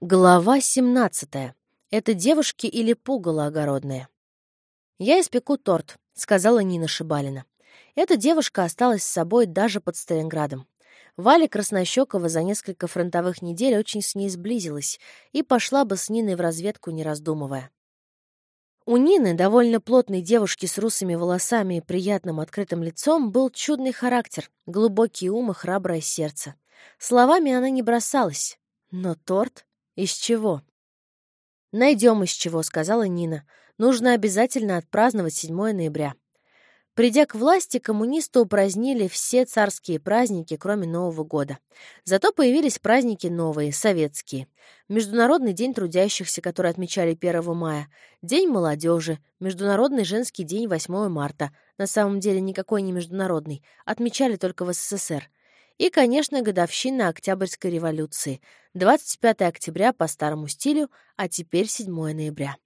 Глава 17. Это девушки или пугало огородное? «Я испеку торт», — сказала Нина Шибалина. Эта девушка осталась с собой даже под Сталинградом. Валя Краснощекова за несколько фронтовых недель очень с ней сблизилась и пошла бы с Ниной в разведку, не раздумывая. У Нины, довольно плотной девушки с русыми волосами и приятным открытым лицом, был чудный характер, глубокий ум и храброе сердце. Словами она не бросалась. Но торт? «Из чего?» «Найдем из чего», — сказала Нина. «Нужно обязательно отпраздновать 7 ноября». Придя к власти, коммунисты упразднили все царские праздники, кроме Нового года. Зато появились праздники новые, советские. Международный день трудящихся, который отмечали 1 мая, День молодежи, Международный женский день 8 марта, на самом деле никакой не международный, отмечали только в СССР, и, конечно, годовщина Октябрьской революции. 25 октября по старому стилю, а теперь 7 ноября.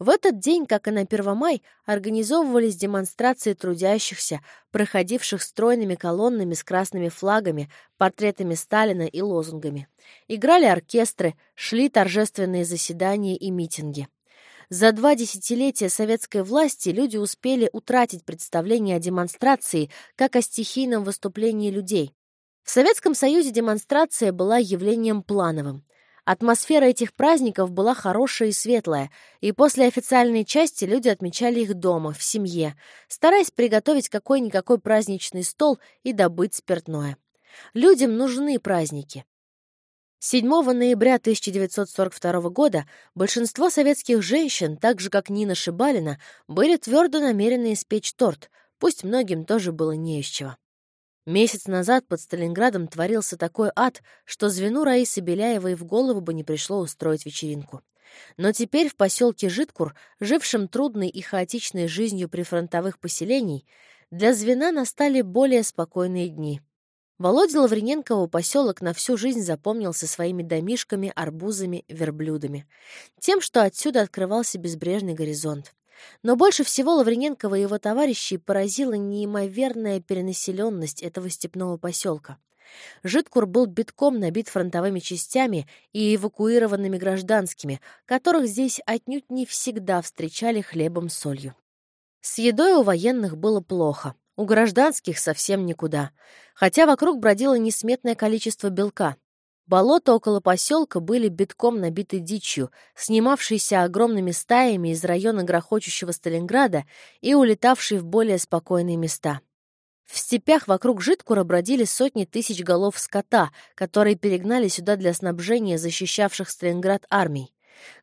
В этот день, как и на Первомай, организовывались демонстрации трудящихся, проходивших стройными колоннами с красными флагами, портретами Сталина и лозунгами. Играли оркестры, шли торжественные заседания и митинги. За два десятилетия советской власти люди успели утратить представление о демонстрации как о стихийном выступлении людей. В Советском Союзе демонстрация была явлением плановым. Атмосфера этих праздников была хорошая и светлая, и после официальной части люди отмечали их дома, в семье, стараясь приготовить какой-никакой праздничный стол и добыть спиртное. Людям нужны праздники. 7 ноября 1942 года большинство советских женщин, так же как Нина Шибалина, были твердо намерены испечь торт, пусть многим тоже было не из чего. Месяц назад под Сталинградом творился такой ад, что звену Раисы Беляевой в голову бы не пришло устроить вечеринку. Но теперь в поселке Житкур, жившем трудной и хаотичной жизнью прифронтовых поселений, для звена настали более спокойные дни. Володя Лаврененкову поселок на всю жизнь запомнился своими домишками, арбузами, верблюдами. Тем, что отсюда открывался безбрежный горизонт. Но больше всего Лаврененкова и его товарищей поразила неимоверная перенаселенность этого степного поселка. Житкур был битком набит фронтовыми частями и эвакуированными гражданскими, которых здесь отнюдь не всегда встречали хлебом-солью. С едой у военных было плохо, у гражданских совсем никуда, хотя вокруг бродило несметное количество белка. Болота около поселка были битком набиты дичью, снимавшейся огромными стаями из района грохочущего Сталинграда и улетавшей в более спокойные места. В степях вокруг Житкура бродили сотни тысяч голов скота, которые перегнали сюда для снабжения защищавших Сталинград армий.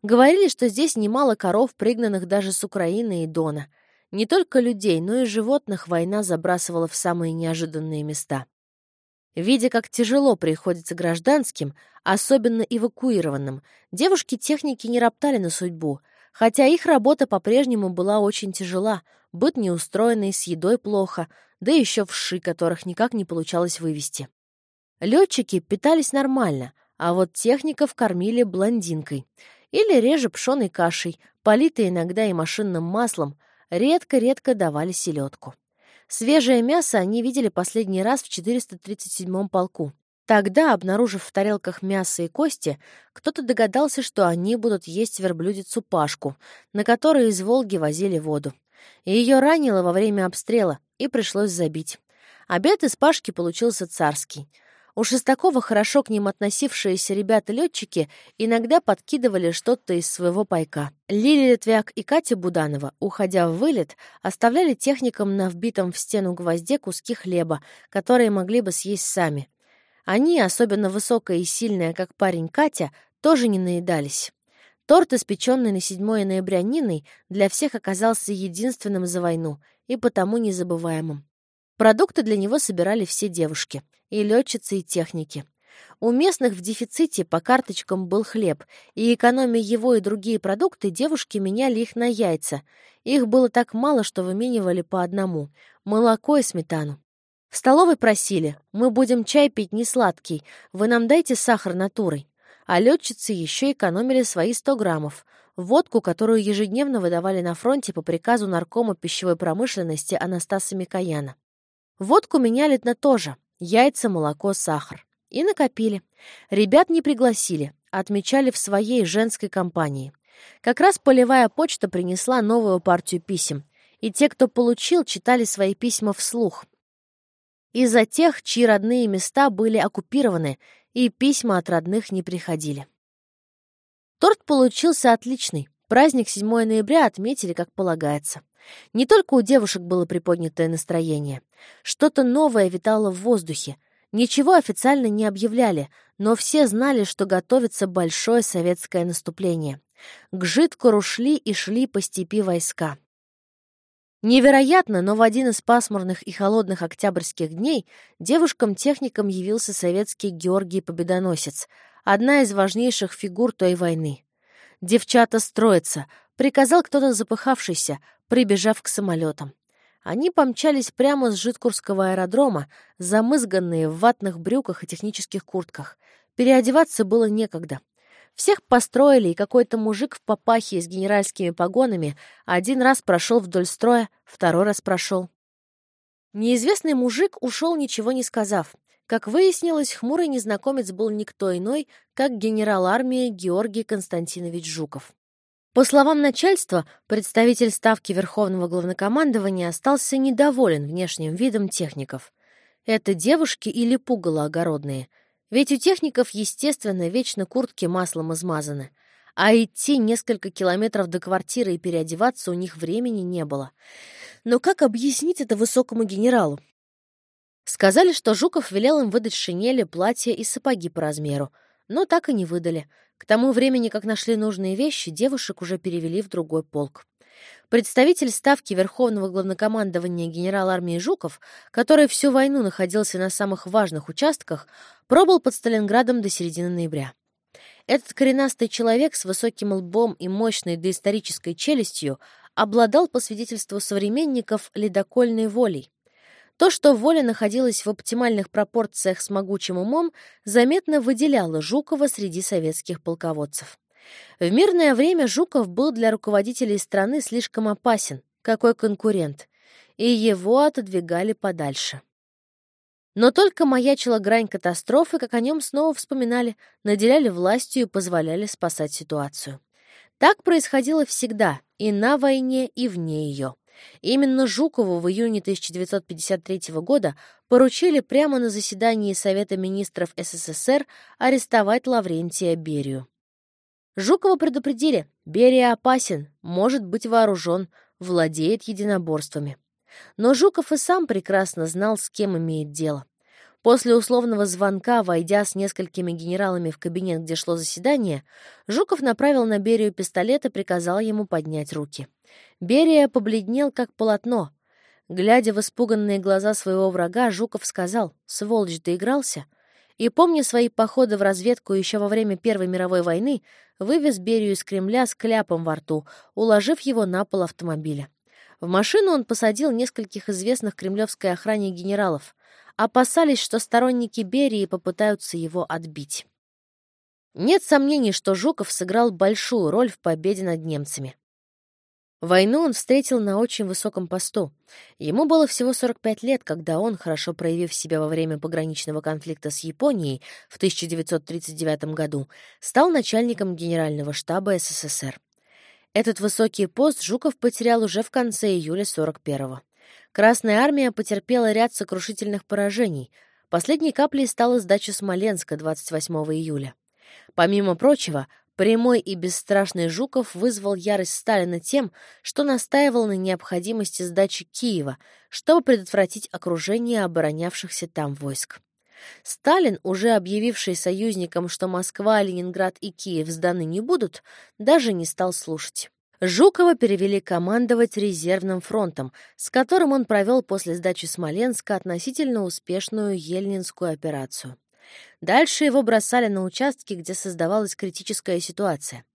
Говорили, что здесь немало коров, пригнанных даже с Украины и Дона. Не только людей, но и животных война забрасывала в самые неожиданные места. Видя, как тяжело приходится гражданским, особенно эвакуированным, девушки-техники не роптали на судьбу, хотя их работа по-прежнему была очень тяжела, быт неустроенный, с едой плохо, да еще вши, которых никак не получалось вывести. Летчики питались нормально, а вот техников кормили блондинкой. Или реже пшеной кашей, политой иногда и машинным маслом, редко-редко давали селедку. Свежее мясо они видели последний раз в 437-м полку. Тогда, обнаружив в тарелках мясо и кости, кто-то догадался, что они будут есть верблюдицу Пашку, на которой из Волги возили воду. Ее ранило во время обстрела, и пришлось забить. Обед из Пашки получился царский — у Шестакова хорошо к ним относившиеся ребята-летчики иногда подкидывали что-то из своего пайка. Лили Литвяк и Катя Буданова, уходя в вылет, оставляли техникам на вбитом в стену гвозде куски хлеба, которые могли бы съесть сами. Они, особенно высокая и сильная, как парень Катя, тоже не наедались. Торт, испеченный на 7 ноября Ниной, для всех оказался единственным за войну и потому незабываемым. Продукты для него собирали все девушки, и летчицы, и техники. У местных в дефиците по карточкам был хлеб, и, экономя его и другие продукты, девушки меняли их на яйца. Их было так мало, что выменивали по одному — молоко и сметану. В столовой просили, мы будем чай пить не сладкий, вы нам дайте сахар натурой. А летчицы еще экономили свои 100 граммов. Водку, которую ежедневно выдавали на фронте по приказу наркома пищевой промышленности Анастаса Микояна. Водку меняли на то же. Яйца, молоко, сахар. И накопили. Ребят не пригласили, отмечали в своей женской компании. Как раз полевая почта принесла новую партию писем, и те, кто получил, читали свои письма вслух. Из-за тех, чьи родные места были оккупированы, и письма от родных не приходили. Торт получился отличный. Праздник 7 ноября отметили, как полагается. Не только у девушек было приподнятое настроение. Что-то новое витало в воздухе. Ничего официально не объявляли, но все знали, что готовится большое советское наступление. К Житкору шли и шли по степи войска. Невероятно, но в один из пасмурных и холодных октябрьских дней девушкам-техникам явился советский Георгий Победоносец, одна из важнейших фигур той войны. «Девчата строятся», — приказал кто-то запыхавшийся, прибежав к самолетам. Они помчались прямо с Житкурского аэродрома, замызганные в ватных брюках и технических куртках. Переодеваться было некогда. Всех построили, и какой-то мужик в папахе с генеральскими погонами один раз прошел вдоль строя, второй раз прошел. Неизвестный мужик ушел, ничего не сказав. Как выяснилось, хмурый незнакомец был никто иной, как генерал армии Георгий Константинович Жуков. По словам начальства, представитель Ставки Верховного Главнокомандования остался недоволен внешним видом техников. Это девушки или пугало огородные. Ведь у техников, естественно, вечно куртки маслом измазаны. А идти несколько километров до квартиры и переодеваться у них времени не было. Но как объяснить это высокому генералу? Сказали, что Жуков велел им выдать шинели, платья и сапоги по размеру, но так и не выдали. К тому времени, как нашли нужные вещи, девушек уже перевели в другой полк. Представитель Ставки Верховного Главнокомандования генерал армии Жуков, который всю войну находился на самых важных участках, пробыл под Сталинградом до середины ноября. Этот коренастый человек с высоким лбом и мощной доисторической челюстью обладал, по свидетельству современников, ледокольной волей. То, что воля находилась в оптимальных пропорциях с могучим умом, заметно выделяло Жукова среди советских полководцев. В мирное время Жуков был для руководителей страны слишком опасен, какой конкурент, и его отодвигали подальше. Но только маячила грань катастрофы, как о нем снова вспоминали, наделяли властью и позволяли спасать ситуацию. Так происходило всегда, и на войне, и вне ее. Именно Жукову в июне 1953 года поручили прямо на заседании Совета министров СССР арестовать Лаврентия Берию. Жукова предупредили, Берия опасен, может быть вооружен, владеет единоборствами. Но Жуков и сам прекрасно знал, с кем имеет дело. После условного звонка, войдя с несколькими генералами в кабинет, где шло заседание, Жуков направил на Берию пистолет и приказал ему поднять руки. Берия побледнел, как полотно. Глядя в испуганные глаза своего врага, Жуков сказал, «Сволочь, доигрался?» И, помня свои походы в разведку еще во время Первой мировой войны, вывез Берию из Кремля с кляпом во рту, уложив его на пол автомобиля. В машину он посадил нескольких известных кремлевской охране генералов. Опасались, что сторонники Берии попытаются его отбить. Нет сомнений, что Жуков сыграл большую роль в победе над немцами. Войну он встретил на очень высоком посту. Ему было всего 45 лет, когда он, хорошо проявив себя во время пограничного конфликта с Японией в 1939 году, стал начальником Генерального штаба СССР. Этот высокий пост Жуков потерял уже в конце июля 41-го. Красная армия потерпела ряд сокрушительных поражений. Последней каплей стала сдача Смоленска 28 июля. Помимо прочего, Прямой и бесстрашный Жуков вызвал ярость Сталина тем, что настаивал на необходимости сдачи Киева, чтобы предотвратить окружение оборонявшихся там войск. Сталин, уже объявивший союзникам, что Москва, Ленинград и Киев сданы не будут, даже не стал слушать. Жукова перевели командовать резервным фронтом, с которым он провел после сдачи Смоленска относительно успешную Ельнинскую операцию. Дальше его бросали на участки, где создавалась критическая ситуация.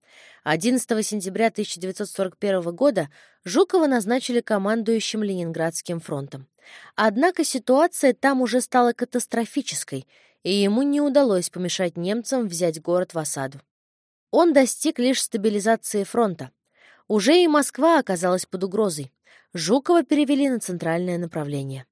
11 сентября 1941 года Жукова назначили командующим Ленинградским фронтом. Однако ситуация там уже стала катастрофической, и ему не удалось помешать немцам взять город в осаду. Он достиг лишь стабилизации фронта. Уже и Москва оказалась под угрозой. Жукова перевели на центральное направление.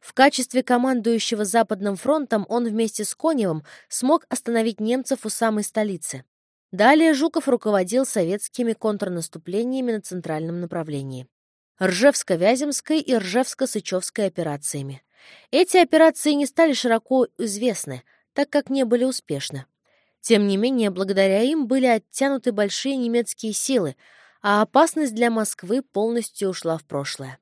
В качестве командующего Западным фронтом он вместе с Коневым смог остановить немцев у самой столицы. Далее Жуков руководил советскими контрнаступлениями на центральном направлении. Ржевско-Вяземской и Ржевско-Сычевской операциями. Эти операции не стали широко известны, так как не были успешны. Тем не менее, благодаря им были оттянуты большие немецкие силы, а опасность для Москвы полностью ушла в прошлое.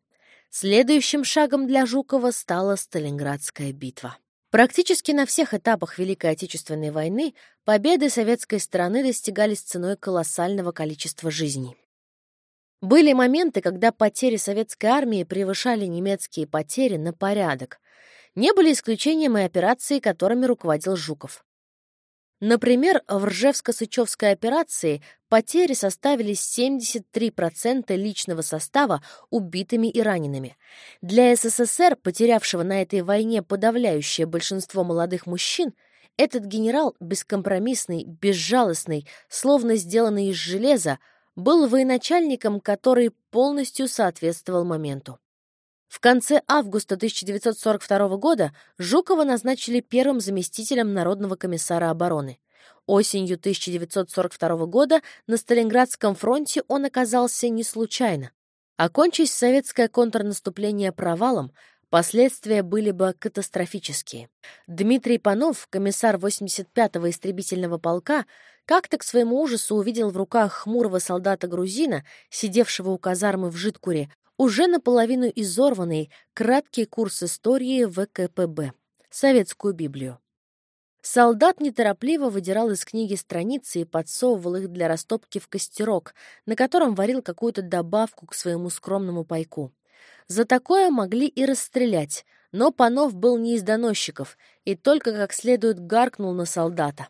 Следующим шагом для Жукова стала Сталинградская битва. Практически на всех этапах Великой Отечественной войны победы советской стороны достигались ценой колоссального количества жизней. Были моменты, когда потери советской армии превышали немецкие потери на порядок. Не были исключением и операции, которыми руководил Жуков. Например, в Ржевско-Сычевской операции потери составили 73% личного состава убитыми и ранеными. Для СССР, потерявшего на этой войне подавляющее большинство молодых мужчин, этот генерал, бескомпромиссный, безжалостный, словно сделанный из железа, был военачальником, который полностью соответствовал моменту. В конце августа 1942 года Жукова назначили первым заместителем Народного комиссара обороны. Осенью 1942 года на Сталинградском фронте он оказался не случайно. Окончись советское контрнаступление провалом, последствия были бы катастрофические. Дмитрий Панов, комиссар 85-го истребительного полка, как-то к своему ужасу увидел в руках хмурого солдата-грузина, сидевшего у казармы в Житкуре, уже наполовину изорванный краткий курс истории ВКПБ, советскую Библию. Солдат неторопливо выдирал из книги страницы и подсовывал их для растопки в костерок, на котором варил какую-то добавку к своему скромному пайку. За такое могли и расстрелять, но Панов был не из доносчиков и только как следует гаркнул на солдата.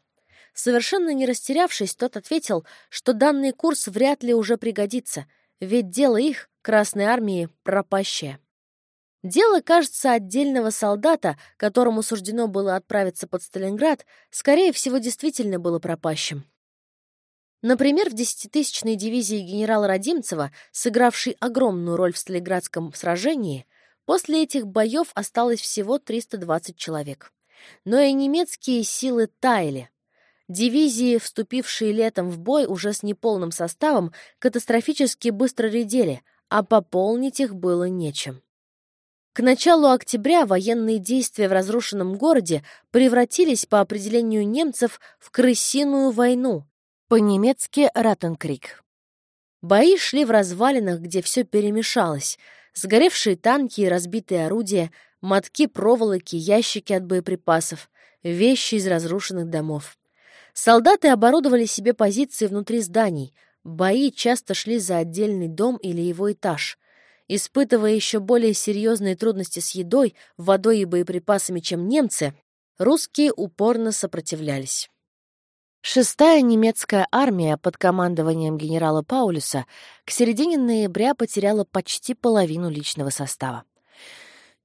Совершенно не растерявшись, тот ответил, что данный курс вряд ли уже пригодится, ведь дело их, Красной Армии пропащее. Дело, кажется, отдельного солдата, которому суждено было отправиться под Сталинград, скорее всего, действительно было пропащим. Например, в десятитысячной дивизии генерала Родимцева, сыгравшей огромную роль в Сталинградском сражении, после этих боев осталось всего 320 человек. Но и немецкие силы таяли. Дивизии, вступившие летом в бой уже с неполным составом, катастрофически быстро редели, а пополнить их было нечем. К началу октября военные действия в разрушенном городе превратились по определению немцев в крысиную войну, по-немецки «Раттенкрик». Бои шли в развалинах, где все перемешалось. Сгоревшие танки и разбитые орудия, мотки проволоки, ящики от боеприпасов, вещи из разрушенных домов. Солдаты оборудовали себе позиции внутри зданий — Бои часто шли за отдельный дом или его этаж. Испытывая еще более серьезные трудности с едой, водой и боеприпасами, чем немцы, русские упорно сопротивлялись. Шестая немецкая армия под командованием генерала Паулюса к середине ноября потеряла почти половину личного состава.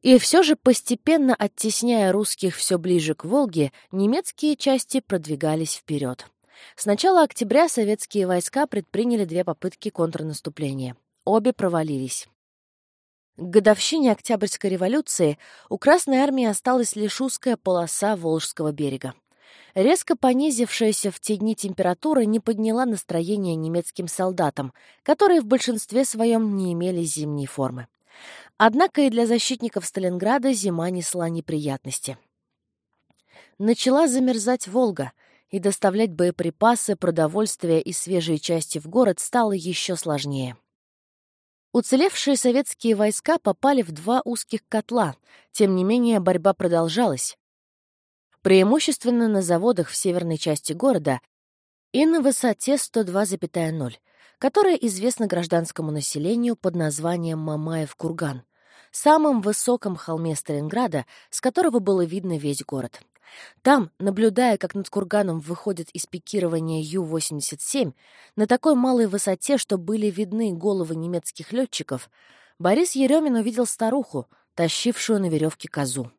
И все же, постепенно оттесняя русских все ближе к Волге, немецкие части продвигались вперед. С начала октября советские войска предприняли две попытки контрнаступления. Обе провалились. К годовщине Октябрьской революции у Красной армии осталась лишь узкая полоса Волжского берега. Резко понизившаяся в те дни температура не подняла настроение немецким солдатам, которые в большинстве своем не имели зимней формы. Однако и для защитников Сталинграда зима несла неприятности. Начала замерзать Волга — и доставлять боеприпасы, продовольствие и свежие части в город стало еще сложнее. Уцелевшие советские войска попали в два узких котла, тем не менее борьба продолжалась. Преимущественно на заводах в северной части города и на высоте 102,0, которая известна гражданскому населению под названием Мамаев-Курган, самом высоком холме Сталинграда, с которого было видно весь город. Там, наблюдая, как над курганом выходит из пикирования Ю-87, на такой малой высоте, что были видны головы немецких летчиков, Борис Еремин увидел старуху, тащившую на веревке козу.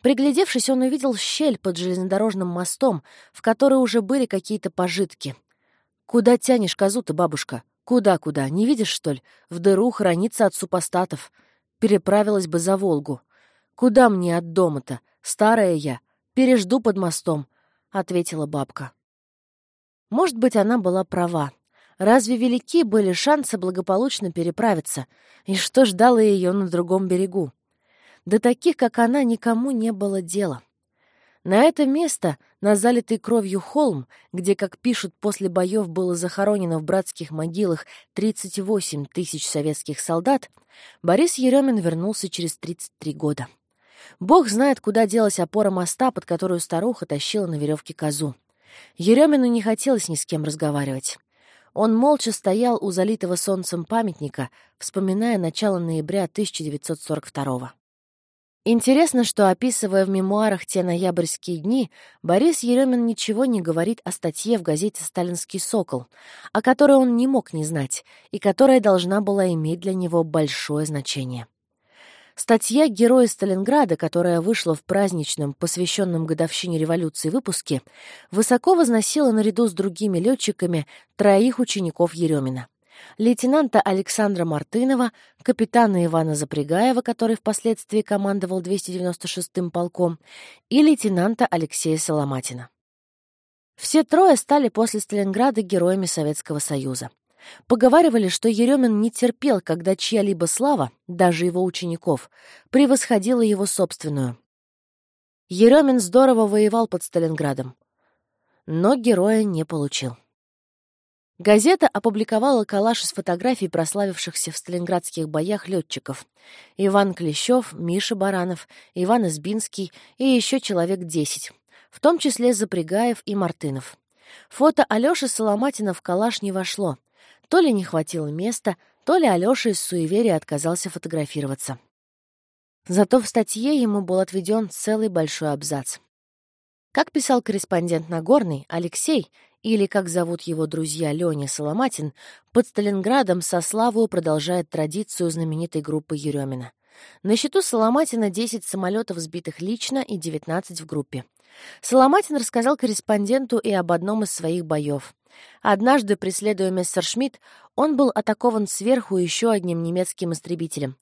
Приглядевшись, он увидел щель под железнодорожным мостом, в которой уже были какие-то пожитки. «Куда тянешь козу-то, бабушка? Куда-куда? Не видишь, что ли? В дыру хранится от супостатов. Переправилась бы за Волгу. Куда мне от дома-то? Старая я. Пережду под мостом», — ответила бабка. Может быть, она была права. Разве велики были шансы благополучно переправиться? И что ждало ее на другом берегу? До таких, как она, никому не было дела. На это место, на залитый кровью холм, где, как пишут, после боев было захоронено в братских могилах 38 тысяч советских солдат, Борис Еремин вернулся через 33 года. Бог знает, куда делась опора моста, под которую старуха тащила на веревке козу. Еремину не хотелось ни с кем разговаривать. Он молча стоял у залитого солнцем памятника, вспоминая начало ноября 1942 года. Интересно, что, описывая в мемуарах те ноябрьские дни, Борис Еремин ничего не говорит о статье в газете «Сталинский сокол», о которой он не мог не знать и которая должна была иметь для него большое значение. Статья «Герои Сталинграда», которая вышла в праздничном, посвященном годовщине революции выпуске, высоко возносила наряду с другими летчиками троих учеников Еремина лейтенанта Александра Мартынова, капитана Ивана Запрягаева, который впоследствии командовал 296-м полком, и лейтенанта Алексея Соломатина. Все трое стали после Сталинграда героями Советского Союза. Поговаривали, что Еремин не терпел, когда чья-либо слава, даже его учеников, превосходила его собственную. Еремин здорово воевал под Сталинградом, но героя не получил. Газета опубликовала коллаж из фотографий прославившихся в сталинградских боях летчиков. Иван Клещев, Миша Баранов, Иван Избинский и еще человек десять, в том числе Запрягаев и Мартынов. Фото Алёши Соломатина в коллаж не вошло. То ли не хватило места, то ли Алёша из суеверия отказался фотографироваться. Зато в статье ему был отведен целый большой абзац. Как писал корреспондент Нагорный, Алексей, или, как зовут его друзья Леня Соломатин, под Сталинградом со славою продолжает традицию знаменитой группы Еремина. На счету Соломатина 10 самолетов сбитых лично и 19 в группе. Соломатин рассказал корреспонденту и об одном из своих боев. Однажды, преследуя Мессершмитт, он был атакован сверху еще одним немецким истребителем.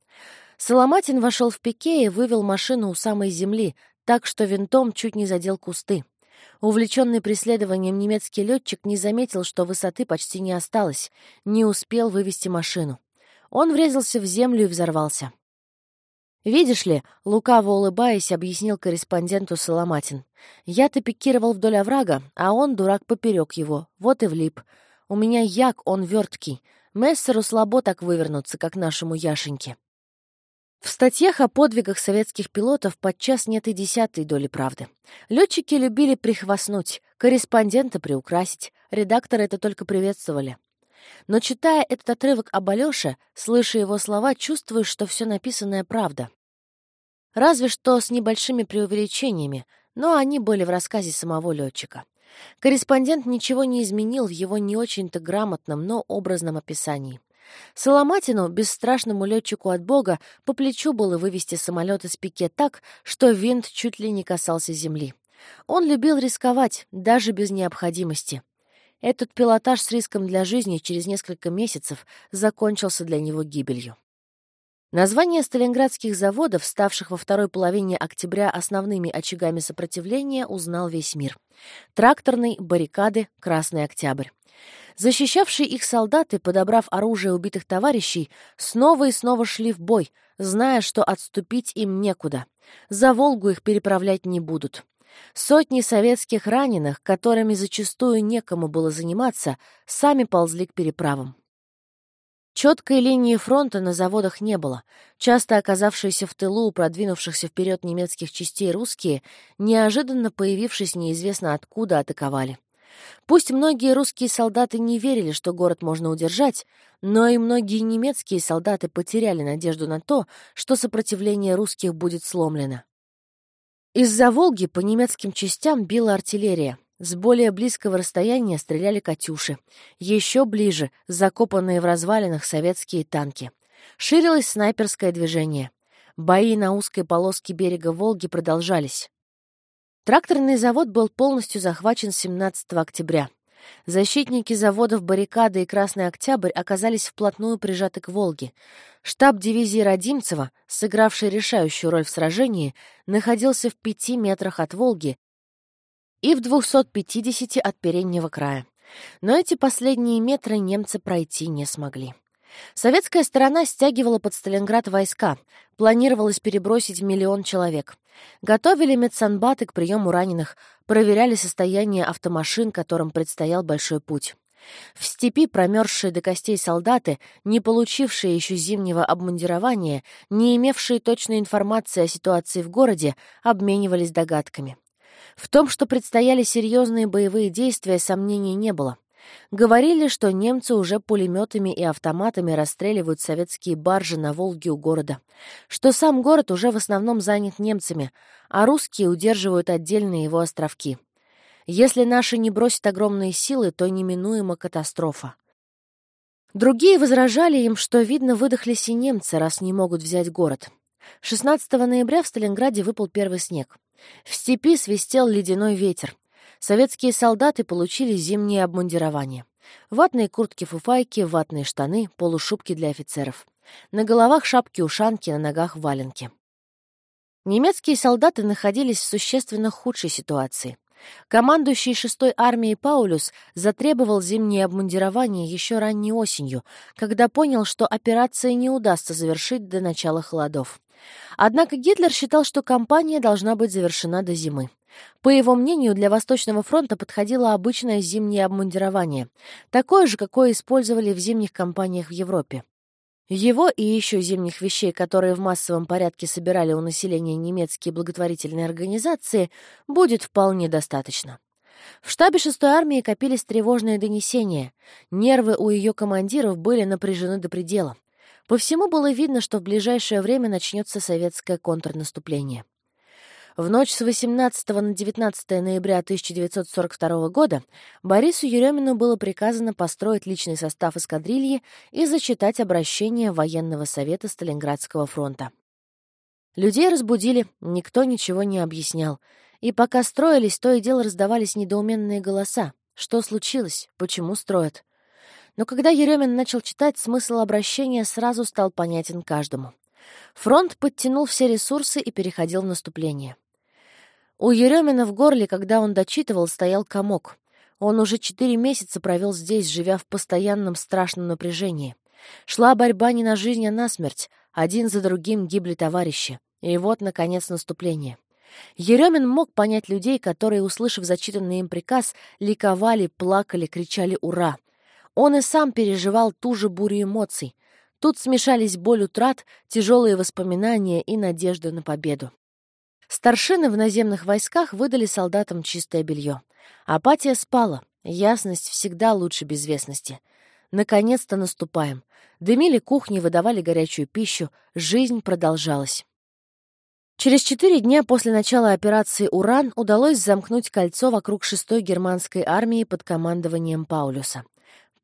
Соломатин вошел в пике и вывел машину у самой земли, так что винтом чуть не задел кусты. Увлеченный преследованием немецкий летчик не заметил, что высоты почти не осталось, не успел вывести машину. Он врезался в землю и взорвался. «Видишь ли», — лукаво улыбаясь, объяснил корреспонденту Соломатин, «я-то пикировал вдоль оврага, а он, дурак, поперек его, вот и влип. У меня як, он верткий. Мессеру слабо так вывернуться, как нашему Яшеньке». В статьях о подвигах советских пилотов подчас нет и десятой доли правды. Летчики любили прихвастнуть, корреспондента приукрасить, редакторы это только приветствовали. Но читая этот отрывок об Алёше, слыша его слова, чувствуешь, что все написанное правда. Разве что с небольшими преувеличениями, но они были в рассказе самого летчика. Корреспондент ничего не изменил в его не очень-то грамотном, но образном описании. Соломатину, бесстрашному летчику от бога, по плечу было вывести самолет из пике так, что винт чуть ли не касался земли. Он любил рисковать, даже без необходимости. Этот пилотаж с риском для жизни через несколько месяцев закончился для него гибелью. Названия сталинградских заводов, ставших во второй половине октября основными очагами сопротивления, узнал весь мир. Тракторный, баррикады, Красный Октябрь. Защищавшие их солдаты, подобрав оружие убитых товарищей, снова и снова шли в бой, зная, что отступить им некуда. За Волгу их переправлять не будут. Сотни советских раненых, которыми зачастую некому было заниматься, сами ползли к переправам. Четкой линии фронта на заводах не было. Часто оказавшиеся в тылу у продвинувшихся вперед немецких частей русские, неожиданно появившись неизвестно откуда, атаковали. Пусть многие русские солдаты не верили, что город можно удержать, но и многие немецкие солдаты потеряли надежду на то, что сопротивление русских будет сломлено. Из-за Волги по немецким частям била артиллерия. С более близкого расстояния стреляли «Катюши». Еще ближе — закопанные в развалинах советские танки. Ширилось снайперское движение. Бои на узкой полоске берега Волги продолжались. Тракторный завод был полностью захвачен 17 октября. Защитники заводов «Баррикады» и «Красный Октябрь» оказались вплотную прижаты к Волге. Штаб дивизии Родимцева, сыгравший решающую роль в сражении, находился в пяти метрах от Волги и в 250 от переднего края. Но эти последние метры немцы пройти не смогли. Советская сторона стягивала под Сталинград войска, планировалось перебросить миллион человек. Готовили медсанбаты к приему раненых, проверяли состояние автомашин, которым предстоял большой путь. В степи промерзшие до костей солдаты, не получившие еще зимнего обмундирования, не имевшие точной информации о ситуации в городе, обменивались догадками. В том, что предстояли серьезные боевые действия, сомнений не было. Говорили, что немцы уже пулеметами и автоматами расстреливают советские баржи на Волге у города, что сам город уже в основном занят немцами, а русские удерживают отдельные его островки. Если наши не бросят огромные силы, то неминуема катастрофа. Другие возражали им, что, видно, выдохлись и немцы, раз не могут взять город. 16 ноября в Сталинграде выпал первый снег. В степи свистел ледяной ветер. Советские солдаты получили зимнее обмундирование. Ватные куртки-фуфайки, ватные штаны, полушубки для офицеров. На головах шапки-ушанки, на ногах валенки. Немецкие солдаты находились в существенно худшей ситуации. Командующий 6-й армией Паулюс затребовал зимнее обмундирование еще ранней осенью, когда понял, что операция не удастся завершить до начала холодов. Однако Гитлер считал, что кампания должна быть завершена до зимы. По его мнению, для Восточного фронта подходило обычное зимнее обмундирование, такое же, какое использовали в зимних кампаниях в Европе. Его и еще зимних вещей, которые в массовом порядке собирали у населения немецкие благотворительные организации, будет вполне достаточно. В штабе 6-й армии копились тревожные донесения. Нервы у ее командиров были напряжены до предела. По всему было видно, что в ближайшее время начнется советское контрнаступление. В ночь с 18 на 19 ноября 1942 года Борису Еремину было приказано построить личный состав эскадрильи и зачитать обращение военного совета Сталинградского фронта. Людей разбудили, никто ничего не объяснял. И пока строились, то и дело раздавались недоуменные голоса. Что случилось? Почему строят? Но когда Еремин начал читать, смысл обращения сразу стал понятен каждому. Фронт подтянул все ресурсы и переходил в наступление. У Еремина в горле, когда он дочитывал, стоял комок. Он уже четыре месяца провел здесь, живя в постоянном страшном напряжении. Шла борьба не на жизнь, а на смерть. Один за другим гибли товарищи. И вот, наконец, наступление. Еремин мог понять людей, которые, услышав зачитанный им приказ, ликовали, плакали, кричали «Ура!». Он и сам переживал ту же бурю эмоций. Тут смешались боль утрат, тяжелые воспоминания и надежда на победу. Старшины в наземных войсках выдали солдатам чистое белье. Апатия спала. Ясность всегда лучше безвестности. Наконец-то наступаем. Дымили кухни, выдавали горячую пищу. Жизнь продолжалась. Через четыре дня после начала операции «Уран» удалось замкнуть кольцо вокруг шестой германской армии под командованием Паулюса.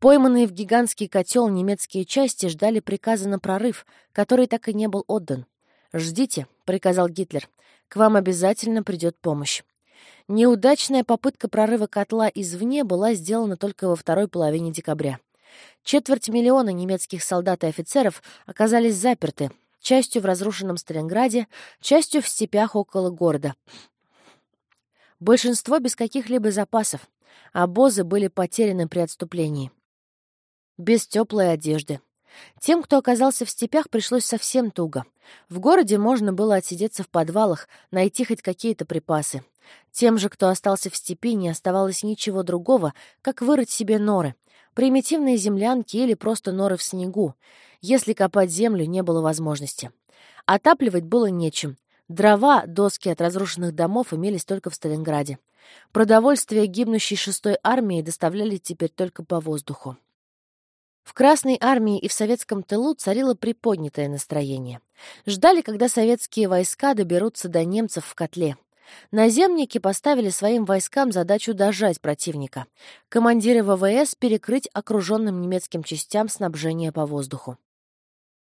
Пойманные в гигантский котел немецкие части ждали приказа на прорыв, который так и не был отдан. «Ждите», — приказал Гитлер. К вам обязательно придет помощь. Неудачная попытка прорыва котла извне была сделана только во второй половине декабря. Четверть миллиона немецких солдат и офицеров оказались заперты, частью в разрушенном Сталинграде, частью в степях около города. Большинство без каких-либо запасов. Обозы были потеряны при отступлении. Без теплой одежды. Тем, кто оказался в степях, пришлось совсем туго. В городе можно было отсидеться в подвалах, найти хоть какие-то припасы. Тем же, кто остался в степи, не оставалось ничего другого, как вырыть себе норы. Примитивные землянки или просто норы в снегу. Если копать землю, не было возможности. Отапливать было нечем. Дрова, доски от разрушенных домов имелись только в Сталинграде. Продовольствие гибнущей шестой армии доставляли теперь только по воздуху. В Красной армии и в советском тылу царило приподнятое настроение. Ждали, когда советские войска доберутся до немцев в котле. Наземники поставили своим войскам задачу дожать противника. Командиры ВВС перекрыть окруженным немецким частям снабжение по воздуху.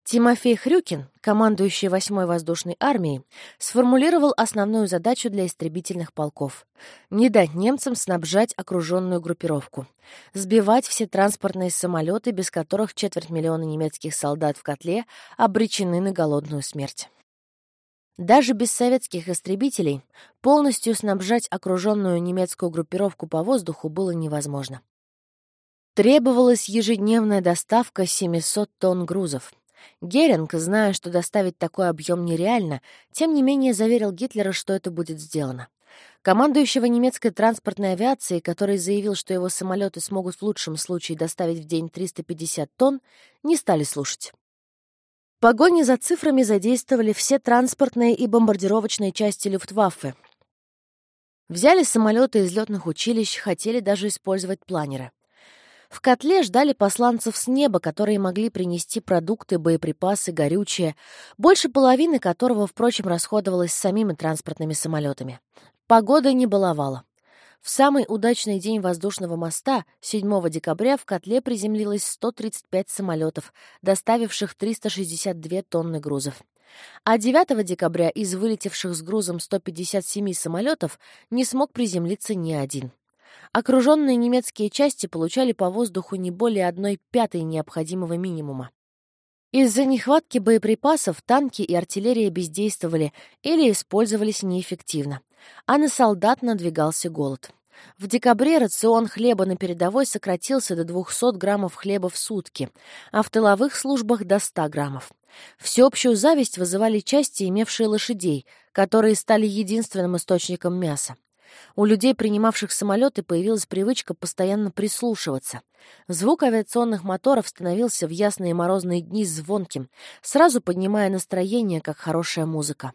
Тимофей Хрюкин, командующий 8-й воздушной армией, сформулировал основную задачу для истребительных полков — не дать немцам снабжать окруженную группировку, сбивать все транспортные самолеты, без которых четверть миллиона немецких солдат в котле обречены на голодную смерть. Даже без советских истребителей полностью снабжать окруженную немецкую группировку по воздуху было невозможно. Требовалась ежедневная доставка 700 тонн грузов — Геринг, зная, что доставить такой объем нереально, тем не менее заверил Гитлера, что это будет сделано. Командующего немецкой транспортной авиацией, который заявил, что его самолеты смогут в лучшем случае доставить в день 350 тонн, не стали слушать. В погоне за цифрами задействовали все транспортные и бомбардировочные части Люфтваффе. Взяли самолеты из летных училищ, хотели даже использовать планеры. В котле ждали посланцев с неба, которые могли принести продукты, боеприпасы, горючее, больше половины которого, впрочем, расходовалось самими транспортными самолетами. Погода не баловала. В самый удачный день воздушного моста, 7 декабря, в котле приземлилось 135 самолетов, доставивших 362 тонны грузов. А 9 декабря из вылетевших с грузом 157 самолетов не смог приземлиться ни один. Окруженные немецкие части получали по воздуху не более одной пятой необходимого минимума. Из-за нехватки боеприпасов танки и артиллерия бездействовали или использовались неэффективно, а на солдат надвигался голод. В декабре рацион хлеба на передовой сократился до 200 граммов хлеба в сутки, а в тыловых службах — до 100 граммов. Всеобщую зависть вызывали части, имевшие лошадей, которые стали единственным источником мяса. У людей, принимавших самолеты, появилась привычка постоянно прислушиваться. Звук авиационных моторов становился в ясные морозные дни звонким, сразу поднимая настроение, как хорошая музыка.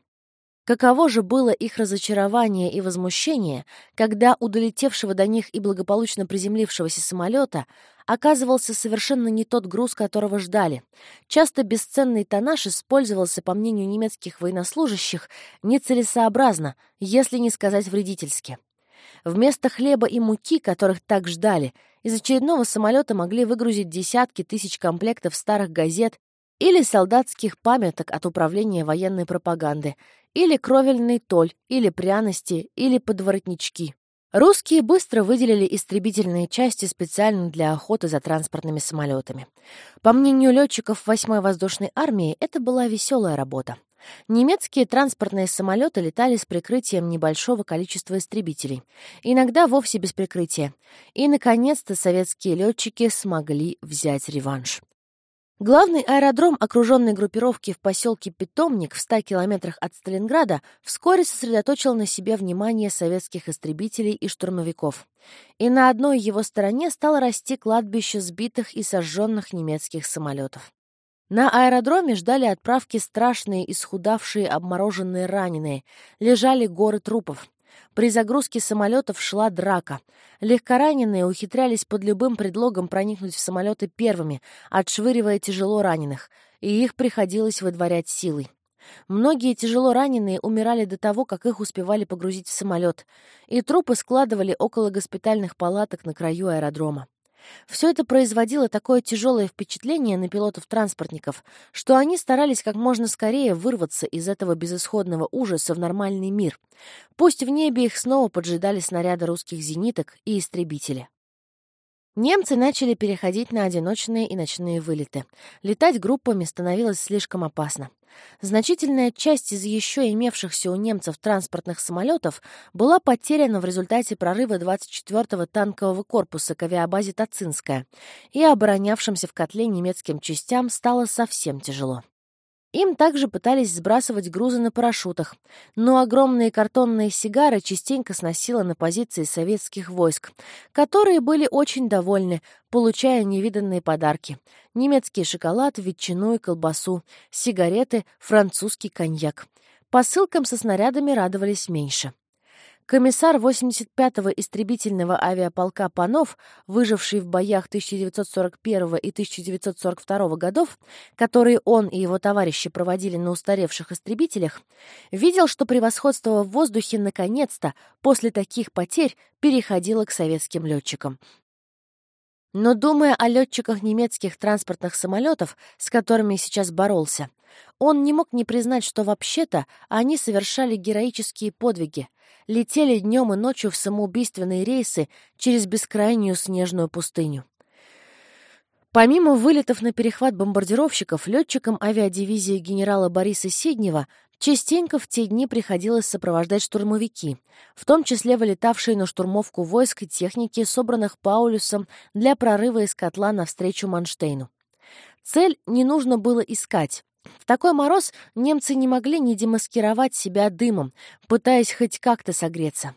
Каково же было их разочарование и возмущение, когда у долетевшего до них и благополучно приземлившегося самолета оказывался совершенно не тот груз, которого ждали. Часто бесценный тоннаж использовался, по мнению немецких военнослужащих, нецелесообразно, если не сказать вредительски. Вместо хлеба и муки, которых так ждали, из очередного самолета могли выгрузить десятки тысяч комплектов старых газет или солдатских памяток от управления военной пропаганды, или кровельный толь, или пряности, или подворотнички. Русские быстро выделили истребительные части специально для охоты за транспортными самолетами. По мнению летчиков 8-й воздушной армии, это была веселая работа. Немецкие транспортные самолеты летали с прикрытием небольшого количества истребителей, иногда вовсе без прикрытия. И, наконец-то, советские летчики смогли взять реванш. Главный аэродром окруженной группировки в поселке Питомник в 100 километрах от Сталинграда вскоре сосредоточил на себе внимание советских истребителей и штурмовиков. И на одной его стороне стало расти кладбище сбитых и сожженных немецких самолетов. На аэродроме ждали отправки страшные, исхудавшие, обмороженные раненые. Лежали горы трупов. При загрузке самолетов шла драка. Легкораненые ухитрялись под любым предлогом проникнуть в самолеты первыми, отшвыривая тяжело раненых, и их приходилось выдворять силой. Многие тяжело раненые умирали до того, как их успевали погрузить в самолет, и трупы складывали около госпитальных палаток на краю аэродрома. Все это производило такое тяжелое впечатление на пилотов-транспортников, что они старались как можно скорее вырваться из этого безысходного ужаса в нормальный мир. Пусть в небе их снова поджидали снаряды русских зениток и истребители. Немцы начали переходить на одиночные и ночные вылеты. Летать группами становилось слишком опасно. Значительная часть из еще имевшихся у немцев транспортных самолетов была потеряна в результате прорыва 24-го танкового корпуса к авиабазе Тацинская, и оборонявшимся в котле немецким частям стало совсем тяжело. Им также пытались сбрасывать грузы на парашютах, но огромные картонные сигары частенько сносило на позиции советских войск, которые были очень довольны, получая невиданные подарки. Немецкий шоколад, ветчину и колбасу, сигареты, французский коньяк. Посылкам со снарядами радовались меньше. Комиссар 85-го истребительного авиаполка Панов, выживший в боях 1941 и 1942 годов, которые он и его товарищи проводили на устаревших истребителях, видел, что превосходство в воздухе наконец-то, после таких потерь, переходило к советским летчикам. Но думая о летчиках немецких транспортных самолетов, с которыми сейчас боролся, он не мог не признать, что вообще-то они совершали героические подвиги, летели днем и ночью в самоубийственные рейсы через бескрайнюю снежную пустыню. Помимо вылетов на перехват бомбардировщиков, летчикам авиадивизии генерала Бориса Сиднева частенько в те дни приходилось сопровождать штурмовики, в том числе вылетавшие на штурмовку войск и техники, собранных Паулюсом для прорыва из котла навстречу Манштейну. Цель не нужно было искать. В такой мороз немцы не могли не демаскировать себя дымом, пытаясь хоть как-то согреться.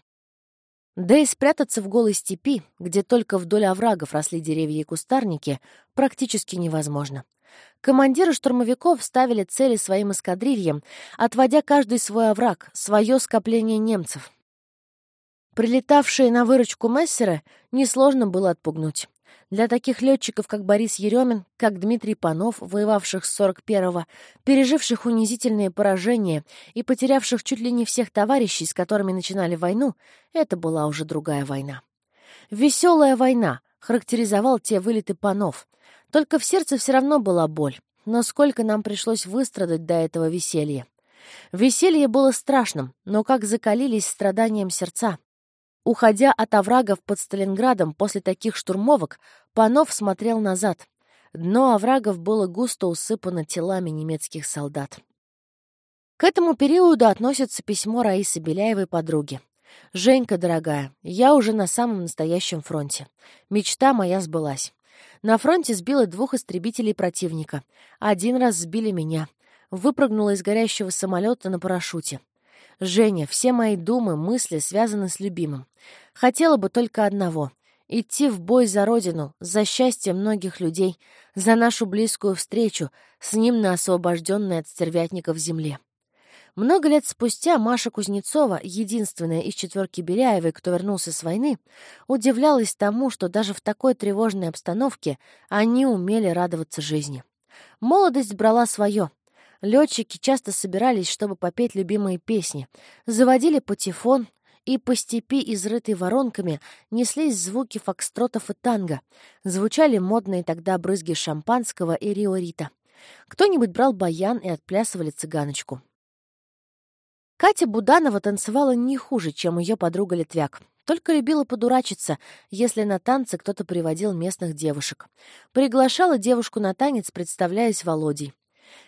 Да и спрятаться в голой степи, где только вдоль оврагов росли деревья и кустарники, практически невозможно. Командиры штурмовиков ставили цели своим эскадрильям, отводя каждый свой овраг, свое скопление немцев. Прилетавшие на выручку мессеры несложно было отпугнуть. Для таких летчиков, как Борис Еремин, как Дмитрий Панов, воевавших с 41-го, переживших унизительные поражения и потерявших чуть ли не всех товарищей, с которыми начинали войну, это была уже другая война. «Веселая война» характеризовал те вылеты Панов. Только в сердце все равно была боль. Но сколько нам пришлось выстрадать до этого веселья. Веселье было страшным, но как закалились страданием сердца. Уходя от оврагов под Сталинградом после таких штурмовок, Панов смотрел назад. Дно оврагов было густо усыпано телами немецких солдат. К этому периоду относится письмо Раисы Беляевой подруге. «Женька, дорогая, я уже на самом настоящем фронте. Мечта моя сбылась. На фронте сбила двух истребителей противника. Один раз сбили меня. Выпрыгнула из горящего самолета на парашюте. Женя, все мои думы, мысли связаны с любимым. Хотела бы только одного — идти в бой за родину, за счастье многих людей, за нашу близкую встречу с ним на освобожденной от стервятников земле. Много лет спустя Маша Кузнецова, единственная из четверки Беляевой, кто вернулся с войны, удивлялась тому, что даже в такой тревожной обстановке они умели радоваться жизни. Молодость брала свое, Летчики часто собирались, чтобы попеть любимые песни, заводили патефон, и по степи, изрытой воронками, неслись звуки фокстротов и танго. Звучали модные тогда брызги шампанского и риорита. Кто-нибудь брал баян и отплясывали цыганочку. Катя Буданова танцевала не хуже, чем ее подруга Литвяк. Только любила подурачиться, если на танцы кто-то приводил местных девушек. Приглашала девушку на танец, представляясь Володей.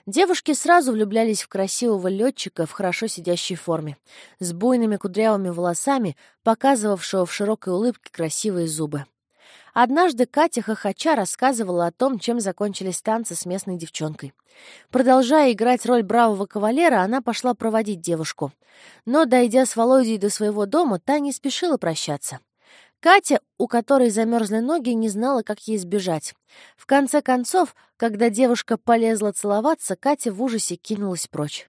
Девушки сразу влюблялись в красивого летчика в хорошо сидящей форме, с буйными кудрявыми волосами, показывавшего в широкой улыбке красивые зубы. Однажды Катя хохоча рассказывала о том, чем закончились танцы с местной девчонкой. Продолжая играть роль бравого кавалера, она пошла проводить девушку. Но, дойдя с Володей до своего дома, та не спешила прощаться. Катя, у которой замерзли ноги, не знала, как ей сбежать. В конце концов, когда девушка полезла целоваться, Катя в ужасе кинулась прочь.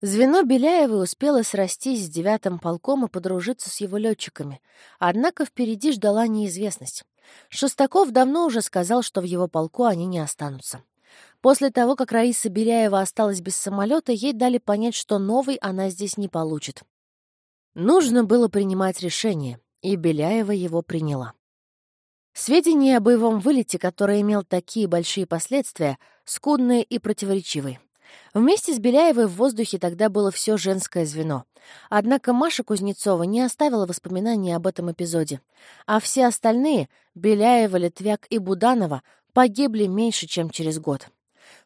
Звено Беляевой успело срастись с девятым полком и подружиться с его летчиками. Однако впереди ждала неизвестность. Шестаков давно уже сказал, что в его полку они не останутся. После того, как Раиса Беляева осталась без самолета, ей дали понять, что новый она здесь не получит. Нужно было принимать решение и Беляева его приняла. Сведения о боевом вылете, который имел такие большие последствия, скудные и противоречивые. Вместе с Беляевой в воздухе тогда было все женское звено. Однако Маша Кузнецова не оставила воспоминаний об этом эпизоде. А все остальные — Беляева, Литвяк и Буданова — погибли меньше, чем через год.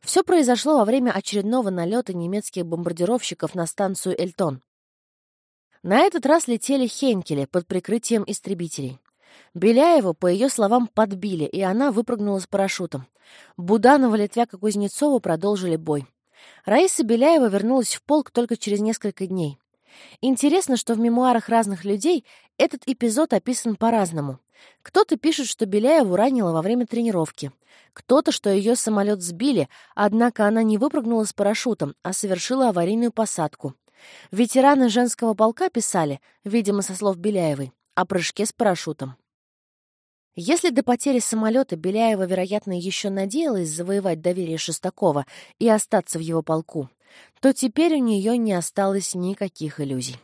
Все произошло во время очередного налета немецких бомбардировщиков на станцию Эльтон. На этот раз летели Хенкели под прикрытием истребителей. Беляеву, по ее словам, подбили, и она выпрыгнула с парашютом. Буданова, Литвяк и Кузнецова продолжили бой. Раиса Беляева вернулась в полк только через несколько дней. Интересно, что в мемуарах разных людей этот эпизод описан по-разному. Кто-то пишет, что Беляеву ранило во время тренировки. Кто-то, что ее самолет сбили, однако она не выпрыгнула с парашютом, а совершила аварийную посадку. Ветераны женского полка писали, видимо, со слов Беляевой, о прыжке с парашютом. Если до потери самолета Беляева, вероятно, еще надеялась завоевать доверие Шестакова и остаться в его полку, то теперь у нее не осталось никаких иллюзий.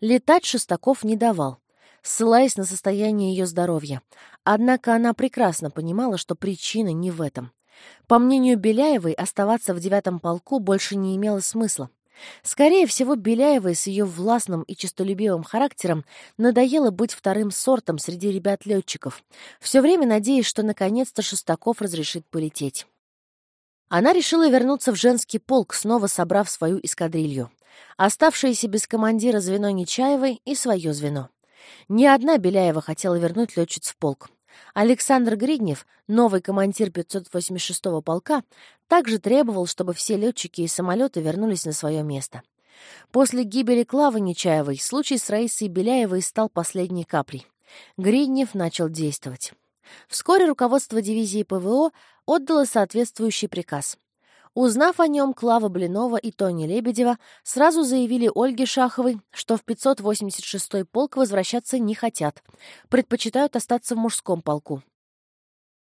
Летать Шестаков не давал. ссылаясь на состояние ее здоровья. Однако она прекрасно понимала, что причина не в этом. По мнению Беляевой, оставаться в девятом полку больше не имело смысла. Скорее всего, Беляевой с ее властным и честолюбивым характером надоело быть вторым сортом среди ребят-летчиков, все время надеясь, что наконец-то Шестаков разрешит полететь. Она решила вернуться в женский полк, снова собрав свою эскадрилью. Оставшееся без командира звено Нечаевой и свое звено. Ни одна Беляева хотела вернуть летчиц в полк. Александр Гриднев, новый командир 586-го полка, также требовал, чтобы все летчики и самолеты вернулись на свое место. После гибели Клавы Нечаевой случай с Раисой Беляевой стал последней каплей. Гриднев начал действовать. Вскоре руководство дивизии ПВО отдало соответствующий приказ. Узнав о нем, Клава Блинова и Тони Лебедева сразу заявили Ольге Шаховой, что в 586-й полк возвращаться не хотят, предпочитают остаться в мужском полку.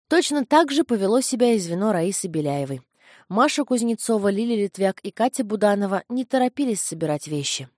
Точно так же повело себя и звено Раисы Беляевой. Маша Кузнецова, Лили Литвяк и Катя Буданова не торопились собирать вещи.